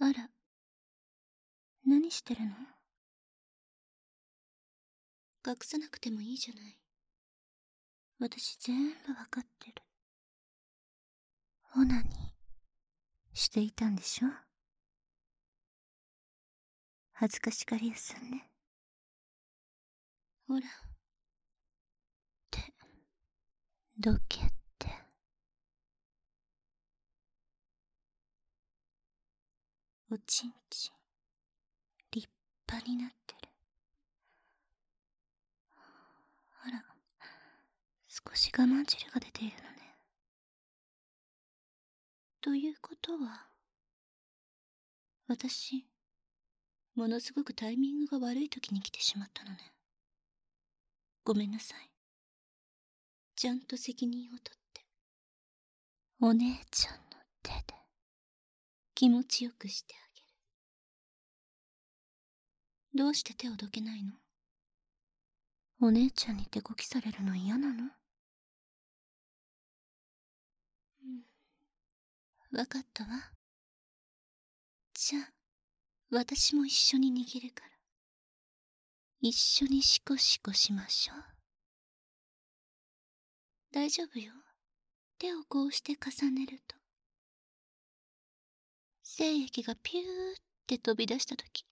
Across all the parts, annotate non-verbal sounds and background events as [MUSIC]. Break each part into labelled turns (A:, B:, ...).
A: あら、何してるの？隠さなくてもいいじゃない。私全部わかってる。オナニーしていたんでしょ？恥ずかしがり屋さんね。ほら。って、どけて。おちんちん、立派になってる。あら、少し我慢汁が出ているのね。ということは、私、ものすごくタイミングが悪い時に来てしまったのね。ごめんなさい。ちゃんと責任を取って、お姉ちゃん、気持ちよくしてあげる。どうして手をどけないの？お姉ちゃんに手こきされるの嫌なの？うん。わかったわ。じゃあ、私も一緒に握るから。一緒にシコシコしましょう。大丈夫よ。手をこうして重ねると。精液がピューって飛び出したとき、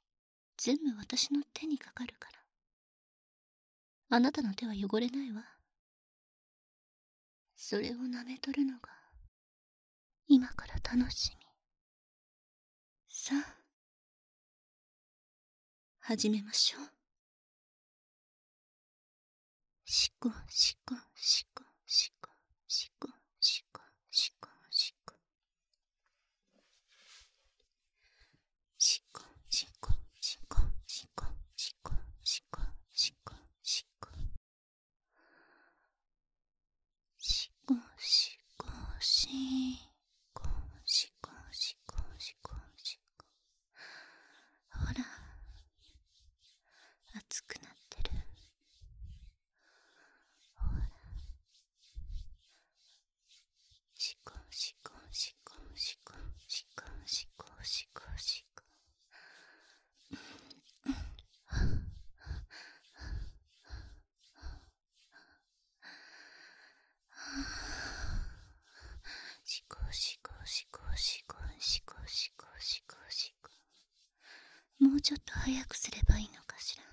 A: 全部私の手にかかるから。あなたの手は汚れないわ。それを舐めとるのが、今から楽しみ。さあ、始めましょう。しこしこしこうちょっと早くすればいいのかしら。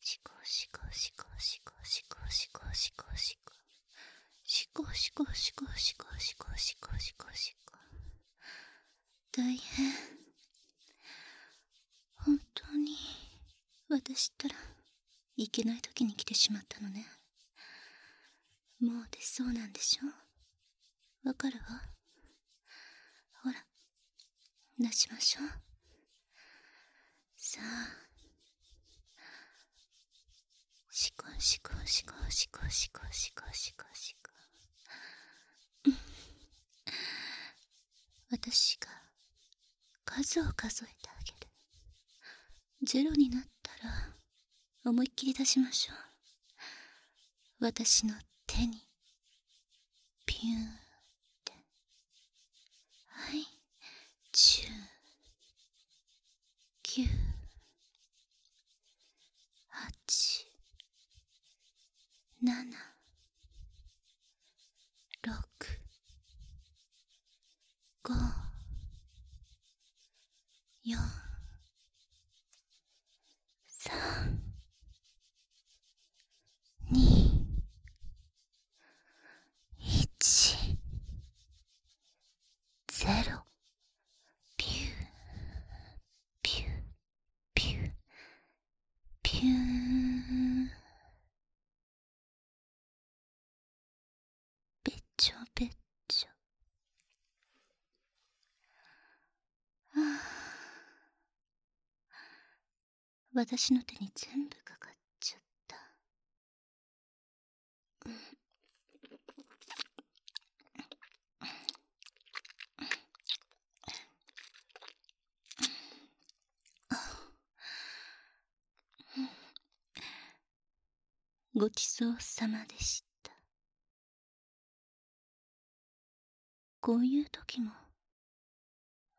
A: しこしこしこしこしこしこしこしこしこしこしこしこしこしこしこしこ大変本当に私ったらいけない時に来てしまったのねもう出そうなんでしょわかるわほら出しましょうさ。あしこしこしこしこしこしこしこしこ私が数を数えてあげる。ゼロになったら思いっきり出しましょう。私の手にピューンって。はい。10 9か。よ [SIGHS] 私の手に全部かかっちゃった。ごちそうさまでした。こういう時も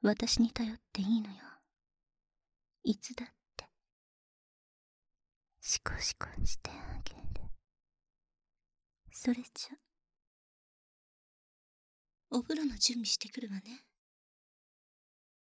A: 私に頼っていいのよ。いつだって。シコシコしてあげる。それじゃ。お風呂の準備してくるわね。